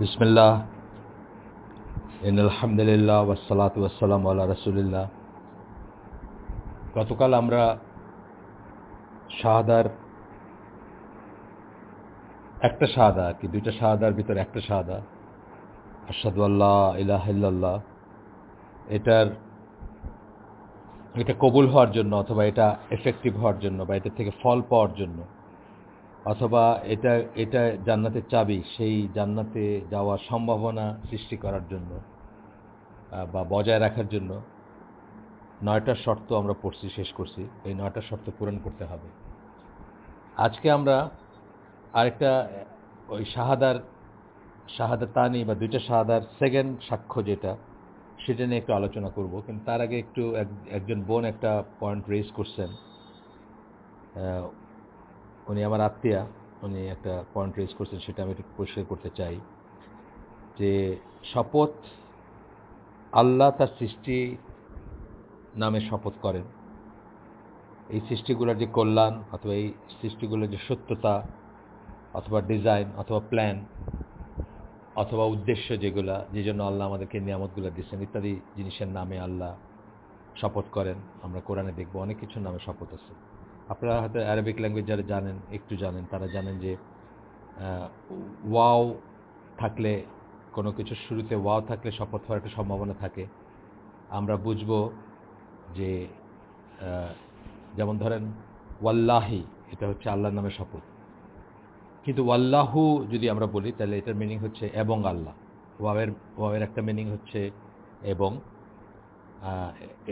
বিসমিল্লাহ। ইন আলহামদুলিল্লাহ ওয়াসালাত ওয়াসালাম আল্লাহ রসুলিল্লাহ। গতকাল আমরা শাহাদার একটা শাহাদা কি, দুইটা শাহাদার ভিতরে একটা শাহাদা। আসাদু আল্লাহ ইলাহিল্লাহ এটার, এটা কবুল হওয়ার জন্য অথবা এটা এফেক্টিভ হওয়ার জন্য বা এটা থেকে ফল পাওয়ার জন্য অথবা এটা এটা জান্নাতের চাবি, সেই জান্নাতে যাওয়ার সম্ভাবনা সৃষ্টি করার জন্য বা বজায় রাখার জন্য নয়টা শর্ত আমরা পড়ছি, শেষ করছি। এই নয়টা শর্ত পূরণ করতে হবে। আজকে আমরা আরেকটা, ওই শাহাদার শাহাদা তানি বা দুইটা শাহাদার সেকেন্ড সাক্ষ্য যেটা, সেটা নিয়ে একটু আলোচনা করব। কিন্তু তার আগে একটু একজন বোন একটা পয়েন্ট রেজ করছেন। উনি আমার আত্মীয়া, উনি একটা পয়েন্ট রেজ করছেন, সেটা আমি একটু পরিষ্কার করতে চাই। যে শপথ আল্লাহ তার সৃষ্টি নামে শপথ করেন। এই সৃষ্টিগুলোর যে কল্যাণ অথবা এই সৃষ্টিগুলোর যে সত্যতা অথবা ডিজাইন অথবা প্ল্যান অথবা উদ্দেশ্য যেগুলা, যে জন্য আল্লাহ আমাদেরকে নিয়ামতগুলো দিচ্ছেন ইত্যাদি জিনিসের নামে আল্লাহ শপথ করেন। আমরা কোরআনে দেখব অনেক কিছুর নামে শপথ আছে। আপনারা হয়তো অ্যারাবিক ল্যাঙ্গুয়েজ যারা জানেন, একটু জানেন, তারা জানেন যে ওয়াও থাকলে কোনো কিছুর শুরুতে ওয়াও থাকলে শপথ হওয়ার একটা সম্ভাবনা থাকে। আমরা বুঝব যে যেমন ধরেন, ওয়াল্লাহি, এটা হচ্ছে আল্লাহর নামে শপথ। কিন্তু ওয়াল্লাহু যদি আমরা বলি, তাহলে এটার মিনিং হচ্ছে এবং আল্লাহ। ওয়াওয়ের ওয়াওয়ের একটা মিনিং হচ্ছে এবং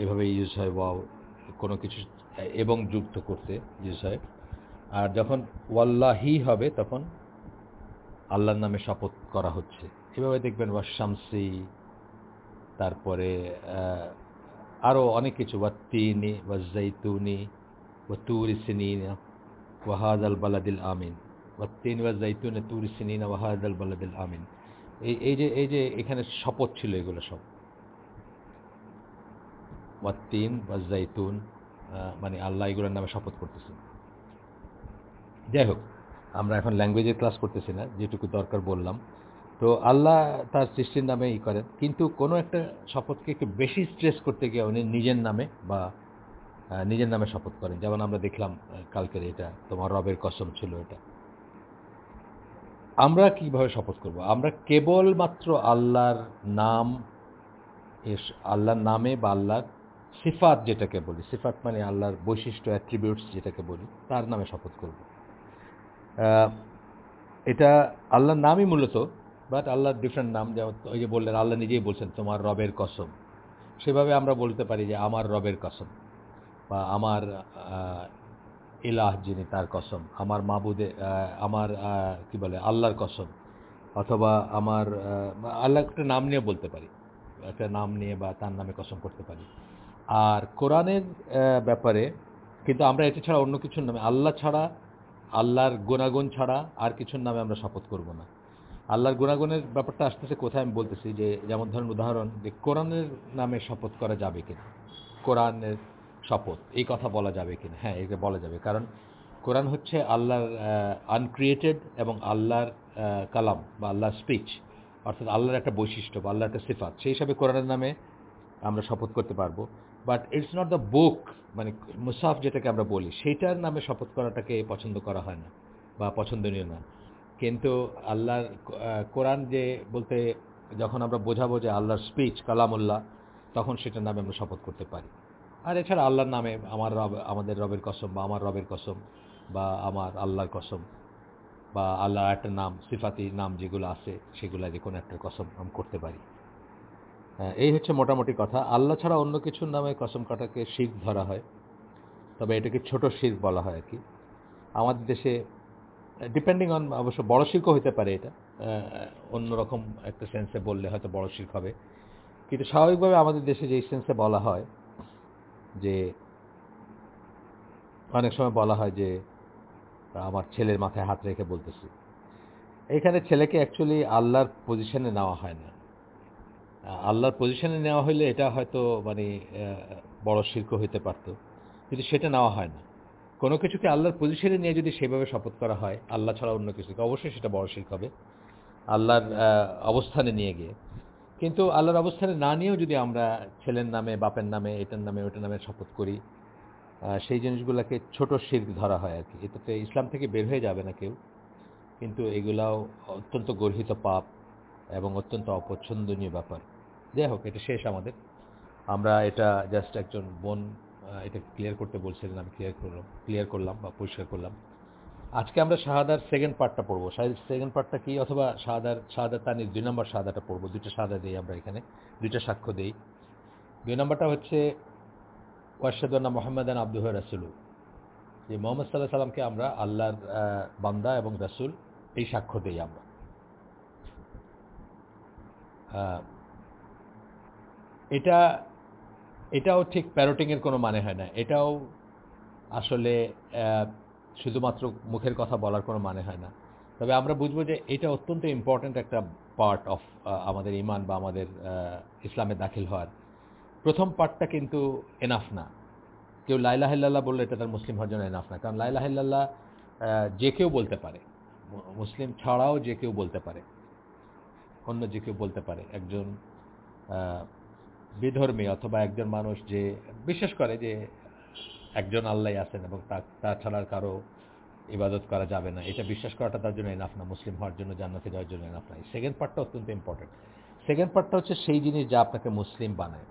এভাবে ইউজ হয়, ওয়াও, কোনো কিছু এবং যুক্ত করতে ইউজ হয় আর যখন ওয়াল্লাহি হবে তখন আল্লাহর নামে শপথ করা হচ্ছে। এভাবে দেখবেন ওয়াশামসি তারপরে আরও অনেক কিছু, ওয়াত্তিনি ওয়াজাইতুনি ওয়াতুরি সিনিনা ওয়াহাদ আল বালাদিল আমিন। ওয়াত্তিন ওয়াজাইতুনে তুরি সিনিনা ওয়াহাদ আল বালাদিল আমিন। এই এই যে এই যে এখানে শপথ ছিল এগুলো সব। ওয়াত্তিন ওয়াজাইতুন মানে আল্লাহ এগুলোর নামে শপথ করতেছেন যাই হোক আমরা এখন ল্যাঙ্গুয়েজের ক্লাস করতেছি না, যেটুকু দরকার বললাম। তো আল্লাহ তার সৃষ্টির নামে ই করেন, কিন্তু কোনো একটা শপথকে একটু বেশি স্ট্রেস করতে গিয়ে উনি নিজের নামে বা নিজের নামে শপথ করেন। যেমন আমরা দেখলাম কালকের এটা, তোমার রবের কসম ছিল এটা। আমরা কীভাবে শপথ করব? আমরা কেবলমাত্র আল্লাহর নাম আল্লাহর নামে বা আল্লাহর সিফাত যেটাকে বলি, সিফাত মানে আল্লাহর বৈশিষ্ট্য অ্যাট্রিবিউটস যেটাকে বলি, তার নামে শপথ করব। এটা আল্লাহর নামই মূলত বাট আল্লাহর ডিফারেন্ট নাম যেমন ওই যে বললেন, আল্লাহ নিজেই বলছেন, তোমার রবের কসম। সেভাবে আমরা বলতে পারি যে, আমার রবের কসম। বা, আমার ইলাহ যিনি, তার কসম। আমার মাবুদে আমার কি বলে, আল্লাহর কসম। অথবা, আমার আল্লাহ একটা নাম নিয়ে বলতে পারি। একটা নাম নিয়ে বা তার নামে কসম করতে পারি। আর কোরআনের ব্যাপারে কিন্তু আমরা এটা ছাড়া অন্য কিছুর নামে আল্লাহ ছাড়া, আল্লাহর গুণাগুণ ছাড়া আর কিছুর নামে আমরা শপথ করব না। আল্লাহর গুণাগুণের ব্যাপারটা আসতেছে কোথায় আমি বলতেছি যে, যেমন ধরেন উদাহরণ যে, কোরআনের নামে শপথ করা যাবে কিনা, কোরআনের শপথ, এই কথা বলা যাবে কিনা হ্যাঁ এটা বলা যাবে। কারণ কোরআন হচ্ছে আল্লাহর আনক্রিয়েটেড এবং আল্লাহর কালাম বা আল্লাহর স্পিচ অর্থাৎ আল্লাহর একটা বৈশিষ্ট্য বা আল্লাহর একটা সিফাত, সেই হিসাবে কোরআনের নামে আমরা শপথ করতে পারব। But it's not the book মানে মুসাফ যেটাকে আমরা বলি, সেইটার নামে শপথ করাটাকে পছন্দ করা হয় না বা পছন্দনীয় না। কিন্তু আল্লাহর কোরআন যে বলতে যখন আমরা বোঝাবো যে আল্লাহর স্পিচ কালামুল্লাহ, তখন সেটার নামে আমরা শপথ করতে পারি। আর এছাড়া আল্লাহর নামে আমার রব, আমাদের রবের কসম বা আমার রবের কসম বা আমার আল্লাহর কসম বা আল্লাহর একটা নাম, সিফাতি নাম যেগুলো আছে, সেগুলো যে কোনো একটা কসম আমি করতে পারি। এই হচ্ছে মোটামুটি কথা। আল্লাহ ছাড়া অন্য কিছুর নামে কসম কাটাকে শিখ ধরা হয়। তবে এটাকে ছোট শিখ বলা হয় আর কি। আমাদের দেশে ডিপেন্ডিং অন অবশ্য বড় শিল্প হতে পারে এটা। অন্যরকম একটা সেন্সে বললে হয়তো বড় শিল্প হবে। কিন্তু স্বাভাবিকভাবে আমাদের দেশে যেই সেন্সে বলা হয়, যে অনেক সময় বলা হয় যে, আমার ছেলের মাথায় হাত রেখে বলতেছি। এখানে ছেলেকে অ্যাকচুয়ালি আল্লাহর পজিশনে নেওয়া হয় না। আল্লাহর পজিশনে নেওয়া হলে এটা হয়তো মানে বড় শিল্প হইতে পারতো। কিন্তু সেটা নেওয়া হয় না। কোনো কিছুকে আল্লাহর পজিশনে নিয়ে যদি সেভাবে শপথ করা হয়, আল্লাহ ছাড়া অন্য কিছুকে, অবশ্যই সেটা বড় শিল্প হবে। আল্লাহর অবস্থানে নিয়ে গিয়ে। কিন্তু আল্লাহর অবস্থানে না নিয়েও যদি আমরা ছেলের নামে, বাপের নামে, এটার নামে, ওটার নামে শপথ করি সেই জিনিসগুলোকে ছোট শির্ক ধরা হয় আর কি। এটাতে ইসলাম থেকে বের হয়ে যাবে না কেউ। কিন্তু এগুলাও অত্যন্ত গর্হিত পাপ এবং অত্যন্ত অপছন্দনীয় ব্যাপার। যাই হোক, এটা শেষ আমাদের। আমরা এটা জাস্ট একজন বোন এটা ক্লিয়ার করতে বলছিলেন, আমি ক্লিয়ার করলাম ক্লিয়ার করলাম বা পরিষ্কার করলাম। আজকে আমরা শাহাদার সেকেন্ড পার্টটা পড়ব। সেকেন্ড পার্টটা কি? অথবা শাহাদার শাহাদার তানির দুই নম্বর শাহাদাটা পড়ব। দুইটা শাহাদা দিই আমরা এখানে, দুইটা সাক্ষ্য দিই। দুই নম্বরটা হচ্ছে ওয়াশাদুল্লাহ মোহাম্মদান আব্দুহ রাসুলু যে মোহাম্মদ সাল্লাহ সাল্লামকে আমরা আল্লাহর বান্দা এবং রাসুল এই সাক্ষ্য দিই আমরা। এটা, এটাও ঠিক প্যারোটিংয়ের কোনো মানে হয় না। এটাও আসলে শুধুমাত্র মুখের কথা বলার কোনো মানে হয় না। তবে আমরা বুঝব যে এটা অত্যন্ত ইম্পর্ট্যান্ট একটা পার্ট অফ আমাদের ইমান বা আমাদের ইসলামে দাখিল হওয়ার। প্রথম পার্টটা কিন্তু এনাফ না। কেউ লাইলা হিল্লাল্লাহ বললে এটা তার মুসলিম হওয়ার জন্য এনাফ না। কারণ লাইলা হিল্লাল্লাহ যে কেউ বলতে পারে। মুসলিম ছাড়াও যে কেউ বলতে পারে। অন্য যে কেউ বলতে পারে। একজন বিধর্মী অথবা একজন মানুষ যে বিশ্বাস করে যে একজন আল্লাহ আছেন এবং তা- তাছাড়া কারও ইবাদত করা যাবে না, এটা বিশ্বাস করাটা তার জন্য এনাফ না, মুসলিম হওয়ার জন্য, জান্নাতে যাওয়ার জন্য এনাফ না। সেকেন্ড পার্টটা অত্যন্ত ইম্পর্টেন্ট সেকেন্ড পার্টটা হচ্ছে সেই জিনিস যা আপনাকে মুসলিম বানায়।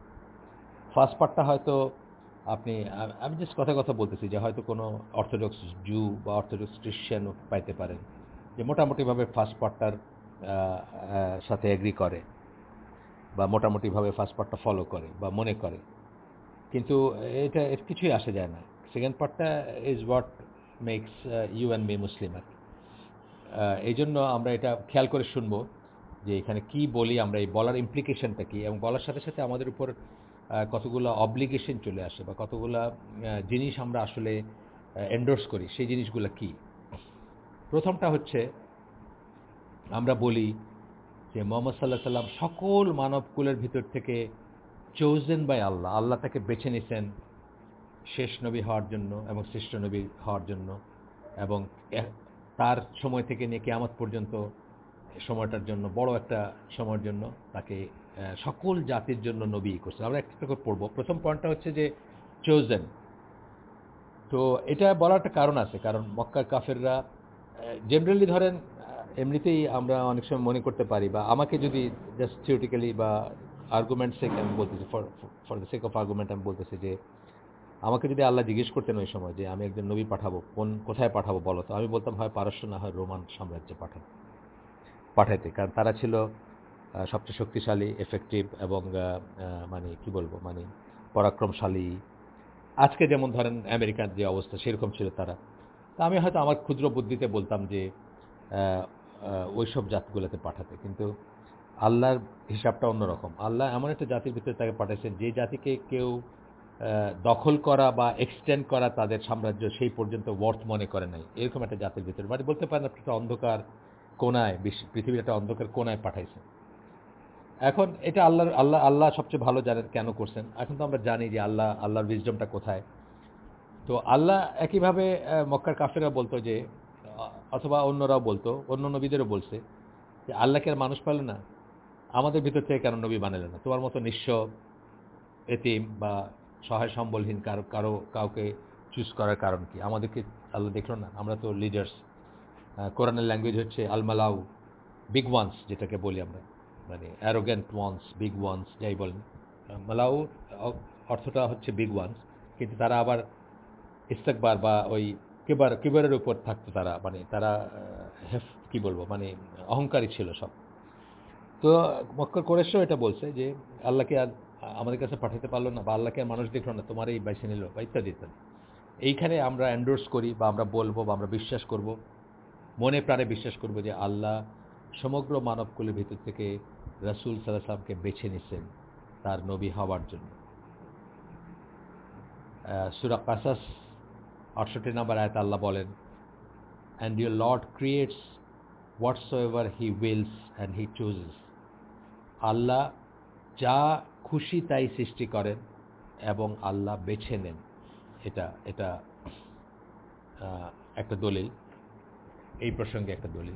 ফার্স্ট পার্টটা হয়তো আপনি আমি জাস্ট কথা কথা বলতেছি যে হয়তো কোনো অর্থোডক্স জু বা অর্থোডক্স খ্রিশ্চানও পাইতে পারেন, যে মোটামুটিভাবে ফার্স্ট পার্টটার সাথে এগ্রি করে। বা মোটামুটিভাবে ফার্স্ট পার্টটা ফলো করে বা মনে করে। কিন্তু এটা এর কিছুই আসে যায় না। সেকেন্ড পার্টটা is what makes you and me Muslim আর এই জন্য আমরা এটা খেয়াল করে শুনব যে এখানে কি বলি আমরা, এই বলার ইমপ্লিকেশনটা কি? এবং বলার সাথে সাথে আমাদের উপর কতগুলো অব্লিগেশন চলে আসে বা কতগুলো জিনিস আমরা আসলে এন্ডোর্স করি, সেই জিনিসগুলো কি? প্রথমটা হচ্ছে আমরা বলি যে মোহাম্মদ সাল্লাহ সাল্লাম সকল মানবকুলের ভিতর থেকে চোজেন বাই আল্লাহ আল্লাহ তাকে বেছে নিছেন শেষ নবী হওয়ার জন্য এবং শ্রেষ্ঠ নবী হওয়ার জন্য এবং তার সময় থেকে নিয়ে কেয়ামত পর্যন্ত সময়টার জন্য, বড় একটা সময়ের জন্য তাকে সকল জাতির জন্য নবী করছে। আমরা একটা করে পড়ব। প্রথম পয়েন্টটা হচ্ছে যে চোজেন তো এটা বলার একটা কারণ আছে। কারণ মক্কার কাফেররা জেনারেলি ধরেন এমনিতেই আমরা অনেক সময় মনে করতে পারি বা আমাকে যদি জাস্ট থিওরিটিক্যালি বা আর্গুমেন্ট সেক আমি বলতেছি for for the sake of argument আমি বলতেছি যে, আমাকে যদি আল্লাহ জিজ্ঞেস করতেন ওই সময় যে, আমি একজন নবী পাঠাবো, কোন, কোথায় পাঠাবো বলো তো? আমি বলতাম, হয় পারস্য, না হয় রোমান সাম্রাজ্যে পাঠাবো পাঠাইতে। কারণ তারা ছিল সবচেয়ে শক্তিশালী এফেক্টিভ এবং মানে কি বলব মানে পরাক্রমশালী। আজকে যেমন ধরেন আমেরিকার যে অবস্থা সেরকম ছিল তারা। তা আমি হয়তো আমার ক্ষুদ্র বুদ্ধিতে বলতাম যে ওই সব জাতগুলোতে পাঠাতে। কিন্তু আল্লাহর হিসাবটা অন্যরকম। আল্লাহ এমন একটা জাতির ভিতরে তাকে পাঠাইছেন যে জাতিকে কেউ দখল করা বা এক্সটেন্ড করা তাদের সাম্রাজ্য সেই পর্যন্ত ওয়ার্থ মনে করে নাই। এরকম একটা জাতির ভিতরে। মানে বলতে পারেন আপনি একটা অন্ধকার কোনায় পৃথিবীর একটা অন্ধকার কোনায় পাঠাইছেন। এখন এটা আল্লাহর, আল্লাহ আল্লাহ সবচেয়ে ভালো জানেন কেন করছেন। এখন তো আমরা জানি যে আল্লাহ, আল্লাহর উইজডমটা কোথায়। তো আল্লাহ একইভাবে মক্কার কাফেরা বলতো যে অথবা অন্যরাও বলতো অন্য নবীদেরও বলছে যে আল্লাহকে আর মানুষ পালে না? আমাদের ভিতর থেকে কেন নবী বানালে না? তোমার মতো নিঃস্ব, এতিম বা সহায় সম্বলহীন কারও কারও, কাউকে চুজ করার কারণ কি? আমাদেরকে আল্লাহ দেখল না? আমরা তো লিডার্স কোরআনের ল্যাঙ্গুয়েজ হচ্ছে আলমালাউ বিগ ওয়ান্স যেটাকে বলি আমরা। মানে অ্যারোগ্যান্ট ওয়ান্স বিগ ওয়ান্স যাই বলেন। মালাউ অর্থটা হচ্ছে বিগ ওয়ান্স কিন্তু তারা আবার ইস্তেকবার বা ওই কিবার, কিবারের উপর থাকতো তারা মানে তারা হেফ, কি বলব মানে অহংকারী ছিল সব। তো মক্কর কোরেশও এটা বলছে যে, আল্লাহকে আর আমাদের কাছে পাঠাতে পারল না বা আল্লাহকে আর মানুষ দেখল না, তোমার এই বাইসে নিল বা ইত্যাদি ইত্যাদি। এইখানে আমরা অ্যান্ডোর্স করি বা আমরা বলব বা আমরা বিশ্বাস করব, মনে প্রাণে বিশ্বাস করব যে আল্লাহ সমগ্র মানবকুলের ভিতর থেকে রাসূল সাল্লাহ সাল্লামকে বেছে নিছেন তার নবী হওয়ার জন্য। সুরা কাসাস আটষট্টি নম্বর আয়াত আল্লাহ বলেন and your lord creates whatsoever he wills and he chooses Allah যা খুশি তাই সৃষ্টি করেন এবং আল্লাহ বেছে নেন। এটা এটা একটা দলিল। এই প্রসঙ্গে একটা দলিল।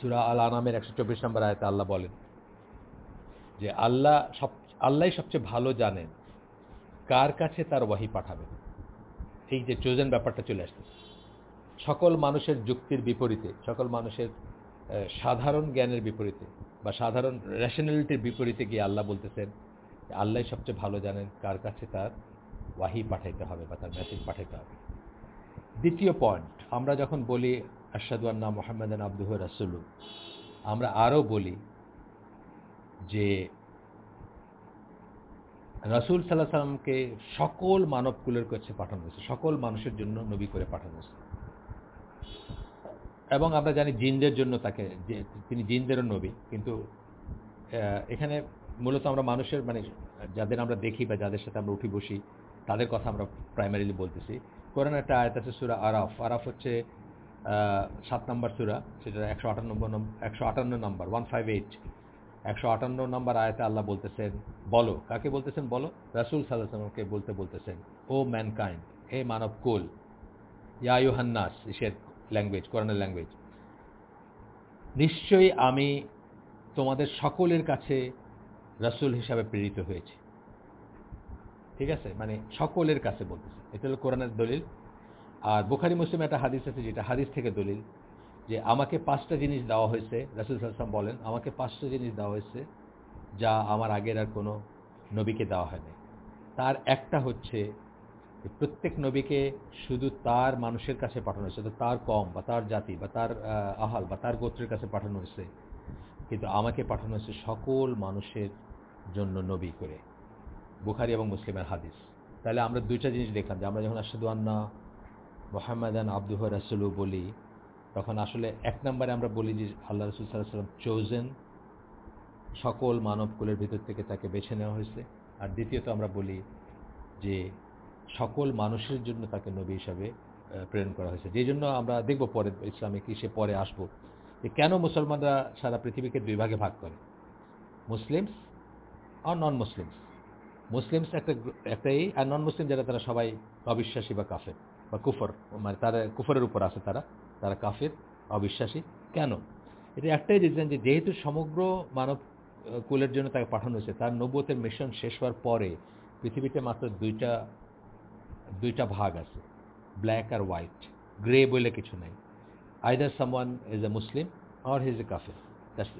সুরা আল আনামের একশো চব্বিশ নম্বর আয়তে আল্লাহ বলেন যে, আল্লাহ সব, আল্লাহই সবচেয়ে ভালো জানেন কার কাছে তার ওয়াহি পাঠাবেন? এই যে চোজেন ব্যাপারটা চলে আসতেছে। সকল মানুষের যুক্তির বিপরীতে, সকল মানুষের সাধারণ জ্ঞানের বিপরীতে বা সাধারণ রেশনালিটির বিপরীতে গিয়ে আল্লাহ বলতেছেন আল্লাহ সবচেয়ে ভালো জানেন কার কাছে তার ওয়াহি পাঠাইতে হবে বা তার মেসেজ পাঠাইতে হবে। দ্বিতীয় পয়েন্ট আমরা যখন বলি আশাদু আন্না মোহাম্মদান আব্দুহ রাসুলু আমরা আরও বলি যে রাসুল সাল্লাহ সাল্লামকে সকল মানবকুলের কাছে পাঠানো হয়েছে, সকল মানুষের জন্য নবী করে পাঠানো হয়েছে। এবং আমরা জানি জিনদের জন্য তাকে, যে তিনি জিনদেরও নবী, কিন্তু এখানে মূলত আমরা মানুষের মানে যাদের আমরা দেখি বা যাদের সাথে আমরা উঠি বসি, তাদের কথা আমরা প্রাইমারিলি বলতেছি। কোরআন একটা আয়াত আছে সুরা আরাফ। আরাফ হচ্ছে সাত নম্বর সুরা সেটা একশো আটান্ন একশো আটান্ন নম্বর ওয়ান ফাইভ এইট একশো আটান্ন নম্বর আয়াতে আল্লাহ বলতেছেন, বলো, কাকে বলতেছেন বলো? রাসুল সাল্লাহামকে বলতে বলতেছেন, ও ম্যানকাইন্ড হে মানব কুল, ইয়া ইউহান্নাস ইসের ল্যাঙ্গুয়েজ কোরআনের ল্যাঙ্গুয়েজ নিশ্চয়ই আমি তোমাদের সকলের কাছে রাসূল হিসাবে প্রেরিত হয়েছি। ঠিক আছে? মানে সকলের কাছে বলতেছে। এটা হলো কোরআনের দলিল। আর বুখারি, মুসলিম একটা হাদিস আছে, যেটা হাদিস থেকে দলিল। যে আমাকে পাঁচটা জিনিস দেওয়া হয়েছে, রাসুল সাল্লাম বলেন, আমাকে পাঁচটা জিনিস দেওয়া হয়েছে যা আমার আগের আর কোনো নবীকে দেওয়া হয়নি। তার একটা হচ্ছে প্রত্যেক নবীকে শুধু তার মানুষের কাছে পাঠানো হয়েছে তো তার কম বা তার জাতি বা তার আহাল বা তার গোত্রের কাছে পাঠানো হয়েছে। কিন্তু আমাকে পাঠানো হয়েছে সকল মানুষের জন্য নবী করে। বুখারি এবং মুসলিমের হাদিস। তাহলে আমরা দুইটা জিনিস দেখলাম, যে আমরা যখন আসাদু আন্না মোহাম্মদান আব্দুহ রাসুলু বলি তখন আসলে এক নম্বরে আমরা বলি যে আল্লাহ রসুল সাল্লাম চোজেন সকল মানবকুলের ভিতর থেকে তাকে বেছে নেওয়া হয়েছে। আর দ্বিতীয়ত আমরা বলি যে সকল মানুষের জন্য তাকে নবী হিসাবে প্রেরণ করা হয়েছে। যেই জন্য আমরা দেখব পরে ইসলামিক সে পরে আসব। যে কেন মুসলমানরা সারা পৃথিবীকে দুই ভাগে ভাগ করে? মুসলিমস আর নন মুসলিমস মুসলিমস একটা একটাই আর নন মুসলিম যারা, তারা সবাই অবিশ্বাসী বা কাফের বা কুফর। মানে তারা কুফরের উপর আছে তারা। তারা কাফের, অবিশ্বাসী। কেন? এটা একটাই রিজন যে যেহেতু সমগ্র মানব কুলের জন্য তাকে পাঠানো হয়েছে, তার নব্বতের মিশন শেষ হওয়ার পরে পৃথিবীতে মাত্র দুইটা দুইটা ভাগ আছে ব্ল্যাক আর হোয়াইট গ্রে বলে কিছু নাই। Either someone is a Muslim or he's a কাফের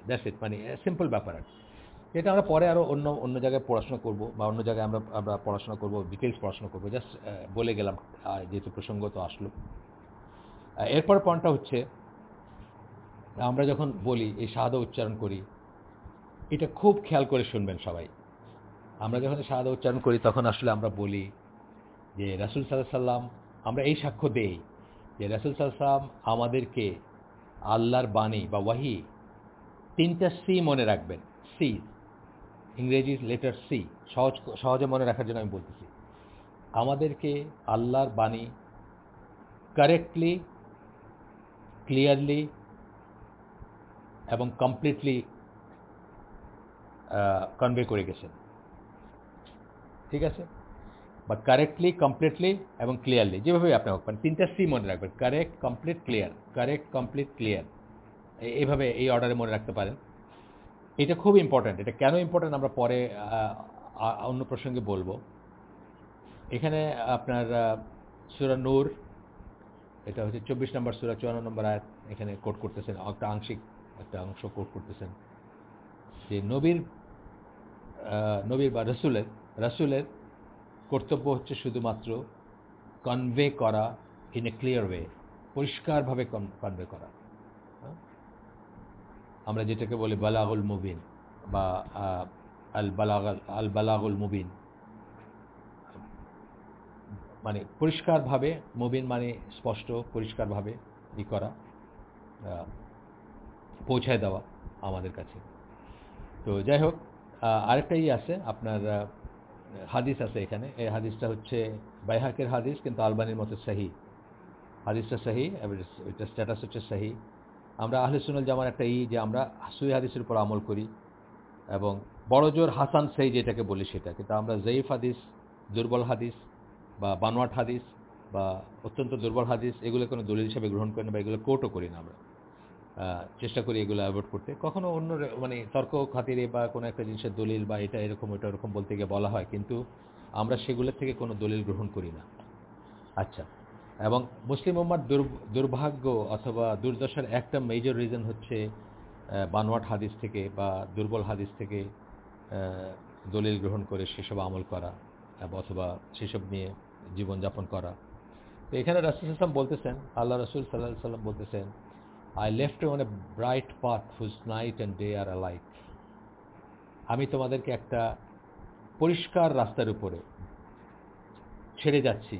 দ্যাটস ইট মানে সিম্পল ব্যাপার আর এটা আমরা পরে আরও অন্য অন্য জায়গায় পড়াশোনা করব, বা অন্য জায়গায় আমরা আমরা পড়াশোনা করব ডিটেলস পড়াশোনা করব। জাস্ট বলে গেলাম যেহেতু প্রসঙ্গ তো আসলো। এরপর পয়েন্টটা হচ্ছে, আমরা যখন বলি, এই শাহাদা উচ্চারণ করি, এটা খুব খেয়াল করে শুনবেন সবাই। আমরা যখন শাহাদা উচ্চারণ করি, তখন আসলে আমরা বলি যে, রাসুল সাল্লাহ সাল্লাম আমরা এই সাক্ষ্য দেই যে, রাসুল সাল্লাম আমাদেরকে আল্লাহর বাণী বা ওয়াহি তিনটা সি মনে রাখবেন। সি ইংরেজি লেটার সি সহজ, সহজে মনে রাখার জন্য আমি বলতেছি। আমাদেরকে আল্লাহর বাণী কারেক্টলি ক্লিয়ারলি এবং কমপ্লিটলি কনভে করে গেছেন। ঠিক আছে? বা কারেক্টলি কমপ্লিটলি এবং ক্লিয়ারলি যেভাবে আপনি হোক মানে তিনটা সি মনে রাখবেন correct complete clear correct complete clear এইভাবে এই অর্ডারে মনে রাখতে পারেন। এটা খুব ইম্পর্ট্যান্ট এটা কেন ইম্পর্ট্যান্ট আমরা পরে অন্য প্রসঙ্গে বলব। এখানে আপনার সুরা নূর এটা হচ্ছে চব্বিশ নম্বর সুরা, চুয়ান্ন নম্বর আয়াত। এখানে কোট করতেছেন, একটা আংশিক, একটা অংশ কোট করতেছেন। যে নবীর নবীর বা রসুলের রসুলের কর্তব্য হচ্ছে শুধুমাত্র কনভে করা ইন এ ক্লিয়ার ওয়ে পরিষ্কারভাবে কনভে করা। হ্যাঁ? আমরা যেটাকে বলি বালাগুল মুবিন বা আল, বালাগাল, আল, বালাগুল মুবিন। মানে পরিষ্কারভাবে মুবিন মানে স্পষ্ট পরিষ্কারভাবে ই করা পৌঁছায় দেওয়া আমাদের কাছে। তো যাই হোক আহ, আরেকটা ই আছে আপনার হাদিস আছে এখানে। এই হাদিসটা হচ্ছে বাইহাকের হাদিস কিন্তু আলবানির মতো সাহি। হাদিসটা সাহি এটা স্ট্যাটাস হচ্ছে সাহি। আমরা আহলে সুনাল জামার একটা ই যে আমরা সুই হাদিসের উপর আমল করি এবং বড় জোর হাসান সেই যেটাকে বলি সেটা কিন্তু আমরা জয়ীফ হাদিস দুর্বল হাদিস বা বানোয়াট হাদিস বা অত্যন্ত দুর্বল হাদিস, এগুলো কোনো দলিল হিসাবে গ্রহণ করি না বা এগুলো কোর্টও করি না আমরা। চেষ্টা করি এগুলো অ্যাভয়েড করতে। কখনো অন্য মানে তর্ক খাতিরে বা কোনো একটা জিনিসের দলিল বা এটা এরকম ওটা এরকম বলতে গিয়ে বলা হয়, কিন্তু আমরা সেগুলোর থেকে কোনো দলিল গ্রহণ করি না। আচ্ছা। এবং মুসলিম উম্মার দুর- দুর্ভাগ্য অথবা দুর্দশার একটা মেজর রিজন হচ্ছে বানোয়াট হাদিস থেকে বা দুর্বল হাদিস থেকে দলিল গ্রহণ করে সেসব আমল করা, অথবা সেসব নিয়ে জীবনযাপন করা। তো এখানে রাসুল ইসলাম বলতেছেন, আল্লাহ রসুল সাল্লাহ সাল্লাম বলতেছেন I left on a bright path whose night and day are like আমি তোমাদেরকে একটা পরিষ্কার রাস্তার উপরে ছেড়ে যাচ্ছি,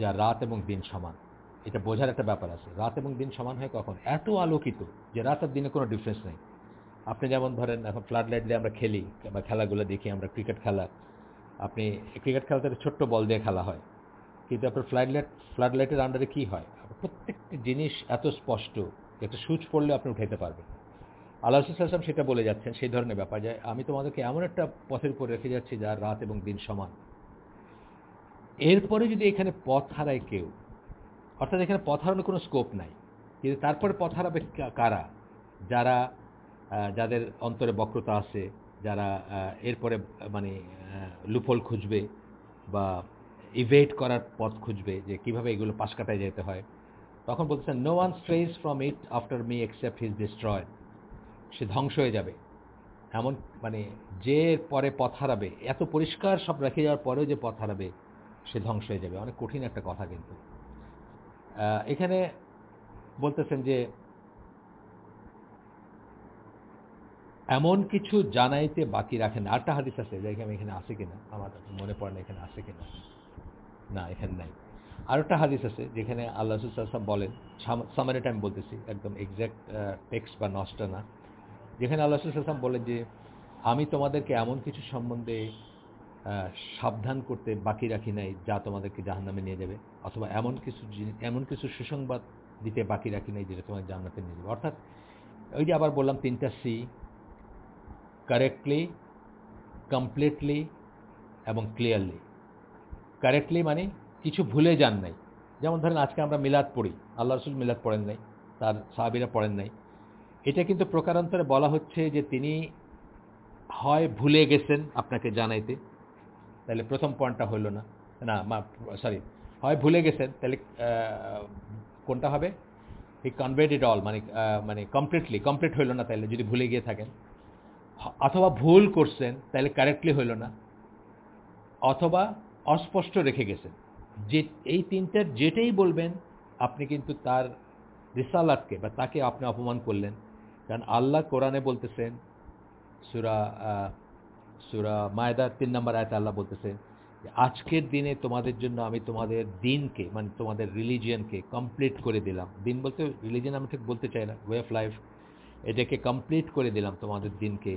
যা রাত এবং দিন সমান। এটা বোঝার একটা ব্যাপার আছে। রাত এবং দিন সমান হয় কখন? এত আলোকিত যে রাত আর দিনে কোনো ডিফারেন্স নেই। আপনি যেমন ধরেন, এখন ফ্লাড লাইট দিয়ে আমরা খেলি, বা খেলাগুলো দেখি, আমরা ক্রিকেট খেলা আপনি ক্রিকেট খেলাতে ছোট্ট বল দিয়ে খেলা হয়। কিন্তু আপনার ফ্লাড লাইট ফ্লাড লাইটের আন্ডারে কী হয়? প্রত্যেকটি জিনিস এত স্পষ্ট একটা সুচ পড়লে আপনি উঠাইতে পারবেন আল্লাহ রসুলাম সেটা বলে যাচ্ছেন, সেই ধরনের ব্যাপার যে আমি তোমাদেরকে এমন একটা পথের উপর রেখে যাচ্ছি যার রাত এবং দিন সমান। এরপরে যদি এখানে পথ হারায় কেউ, অর্থাৎ এখানে পথ হারানোর কোনো স্কোপ নাই, কিন্তু তারপরে পথ হারাবে কারা? যারা যাদের অন্তরে বক্রতা আছে যারা এরপরে মানে লুফল খুঁজবে বা ইভেট করার পথ খুঁজবে যে কীভাবে এগুলো পাশ কাটায় যেতে হয়, তখন বলতেছেন no one strays from it after me except he's destroy সে ধ্বংস হয়ে যাবে। এমন মানে যে পরে পথ হারাবে, এত পরিষ্কার সব রেখে যাওয়ার পরেও যে পথ হারাবে, সে ধ্বংস হয়ে যাবে। অনেক কঠিন একটা কথা কিন্তু। এখানে বলতেছেন যে এমন কিছু জানাইতে বাকি রাখেন। আরেকটা হাদিস আছে আমি এখানে আছে কিনা? আমার মনে পড়ে না এখানে আছে কিনা। না, এখানে নাই। আরেকটা হাদিস আছে, যেখানে আল্লাহ রসুলাম বলেন সামারিটা আমি বলতেছি, একদম এক্স্যাক্ট টেক্সট বা নষ্ট না। যেখানে আল্লাহ রসুলাম বলেন যে, আমি তোমাদেরকে এমন কিছু সম্বন্ধে সাবধান করতে বাকি রাখি নাই, যা তোমাদেরকে জাহান্নামে নিয়ে যাবে। অথবা এমন কিছু এমন কিছু সুসংবাদ দিতে বাকি রাখি নাই, যেটা তোমার জান্নাতে নিয়ে যাবে। অর্থাৎ, ওই যে আবার বললাম তিনটা সি কারেক্টলি কমপ্লিটলি এবং ক্লিয়ারলি কারেক্টলি মানে কিছু ভুলে যান নাই। যেমন ধরেন আজকে আমরা মিলাদ পড়ি, আল্লাহ রসুল মিলাদ পড়েন নাই, তার সাহাবিরা পড়েন নাই। এটা কিন্তু প্রকারান্তরে বলা হচ্ছে যে তিনি হয় ভুলে গেছেন আপনাকে জানাইতে। তাহলে প্রথম পয়েন্টটা হইল না। না সরি হয় ভুলে গেছেন, তাহলে কোনটা হবে? হি কনভেড ইট অল মানে মানে কমপ্লিটলি কমপ্লিট হইল না তাহলে যদি ভুলে গিয়ে থাকেন। অথবা ভুল করছেন, তাহলে কারেক্টলি হইল না। অথবা অস্পষ্ট রেখে গেছেন। যে, এই তিনটার যেটাই বলবেন, আপনি কিন্তু তার রিসালাতকে বা তাকে আপনি অপমান করলেন। কারণ আল্লাহ কোরআনে বলতেছেন, সুরা সুরা মায়দার তিন নম্বর আয়তে আল্লাহ বলতেছেন যে, আজকের দিনে তোমাদের জন্য আমি তোমাদের দিনকে মানে তোমাদের রিলিজিয়ানকে কমপ্লিট করে দিলাম। দিন বলতে রিলিজিয়ান আমি ঠিক বলতে চাই না ওয়ে অফ লাইফ এটাকে কমপ্লিট করে দিলাম তোমাদের দিনকে,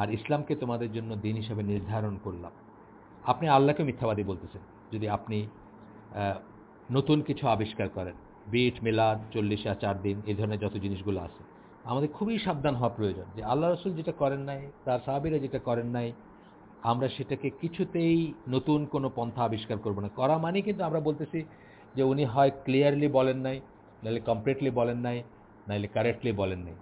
আর ইসলামকে তোমাদের জন্য দিন হিসাবে নির্ধারণ করলাম। আপনি আল্লাহকে মিথ্যাবাদী বলতেছেন, যদি আপনি নতুন কিছু আবিষ্কার করেন বিট মিলাদ, চল্লিশে চার দিন, এই ধরনের যত জিনিসগুলো আছে, আমাদের খুবই সাবধান হওয়া প্রয়োজন যে আল্লাহ রসুল যেটা করেন নাই, তার সাহাবিরা যেটা করেন নাই, আমরা সেটাকে কিছুতেই নতুন কোনো পন্থা আবিষ্কার করব না। করা মানে কিন্তু আমরা বলতেছি যে উনি হয় ক্লিয়ারলি বলেন নাই, নাহলে কমপ্লিটলি বলেন নাই, নাহলে কারেক্টলি বলেন নাই।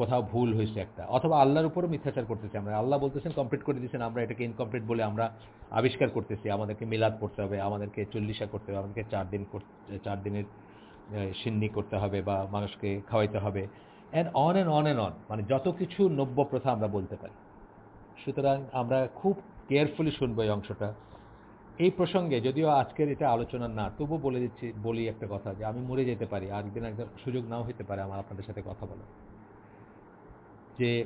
কোথাও ভুল হয়েছে একটা। অথবা আল্লাহর উপরও মিথ্যাচার করতেছি আমরা। আল্লাহ বলতেছেন কমপ্লিট করে দিয়েছেন। আমরা এটাকে ইনকমপ্লিট বলে আমরা আবিষ্কার করতেছি। আমাদেরকে মিলাদ পড়তে হবে, আমাদেরকে চল্লিশা করতে হবে, আমাদেরকে চার দিন করতে, চার দিনের সিন্নি করতে হবে বা মানুষকে খাওয়াইতে হবে। And on and on and on মানে যত কিছু নব্য প্রথা আমরা বলতে পারি। সুতরাং আমরা খুব কেয়ারফুলি শুনব এই অংশটা। এই প্রসঙ্গে যদিও আজকের এটা আলোচনা না, তবু বলে দিচ্ছি, বলি একটা কথা যে আমি মরে যেতে পারি। আর একদিন একদিন সুযোগ নাও হতে পারে আমার আপনাদের সাথে কথা বলা যে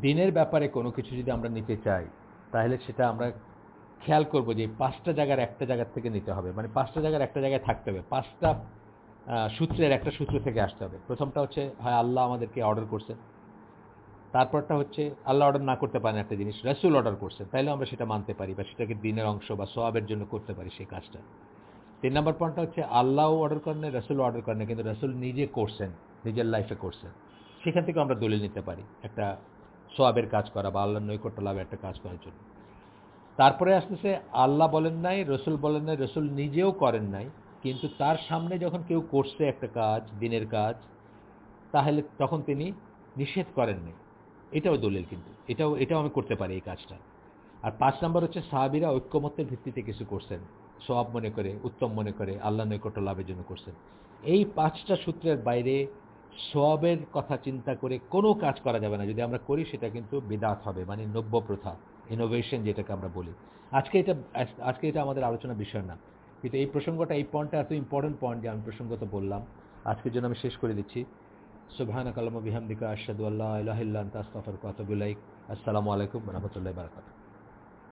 দিনের ব্যাপারে কোনো কিছু যদি আমরা নিতে চাই, তাহলে সেটা আমরা খেয়াল করব যে পাঁচটা জায়গার একটা জায়গার থেকে নিতে হবে। মানে পাঁচটা জায়গার একটা জায়গায় থাকতে হবে। পাঁচটা সূত্রের একটা সূত্র থেকে আসতে হবে। প্রথমটা হচ্ছে, হয় আল্লাহ আমাদেরকে অর্ডার করছেন। তারপরটা হচ্ছে, আল্লাহ অর্ডার না করতে পারেন একটা জিনিস, রসুল অর্ডার করছেন। তাহলে আমরা সেটা মানতে পারি বা সেটাকে দিনের অংশ বা সোয়াবের জন্য করতে পারি সেই কাজটা। তিন নম্বর পয়েন্টটা হচ্ছে, আল্লাহও অর্ডার করেন রসুল অর্ডার করেন কিন্তু রসুল নিজে করছেন, নিজের লাইফে করছেন। সেখান থেকে আমরা দলিল নিতে পারি। একটা সোয়াবের কাজ করা বা আল্লাহর নৈকট্য লাভের একটা কাজ করার জন্য। তারপরে আসতেছে, আল্লাহ বলেন নাই, রসুল বলেন নাই, রসুল নিজেও করেন নাই, কিন্তু তার সামনে যখন কেউ করছে একটা কাজ, দিনের কাজ, তাহলে তখন তিনি নিষেধ করেননি এটাও দলিল কিন্তু। এটাও এটাও আমি করতে পারি এই কাজটা। আর পাঁচ নম্বর হচ্ছে, সাহাবিরা ঐক্যমত্যের ভিত্তিতে কিছু করছেন। সব মনে করে, উত্তম মনে করে আল্লাহ নৈকট্য লাভের জন্য করছেন। এই পাঁচটা সূত্রের বাইরে সবের কথা চিন্তা করে কোনো কাজ করা যাবে না। যদি আমরা করি, সেটা কিন্তু বেদাত হবে মানে নব্য প্রথা ইনোভেশন যেটাকে আমরা বলি। আজকে এটা আজকে এটা আমাদের আলোচনার বিষয় না। কিন্তু এই প্রসঙ্গটা, এই পয়েন্টটা এত ইম্পর্টেন্ট পয়েন্ট যে আমি প্রসঙ্গত বললাম। আজকের জন্য আমি শেষ করে দিচ্ছি। সুবহানাক আল্লাহু বিহামদিকা, আশহাদু আল্লা ইলাহা ইল্লা আনতা, আস্তাগফিরুকা ওয়া আতুবু ইলাইক। আসসালামু আলাইকুম রাহমাতুল্লাহি ওয়া বারাকাতুহু।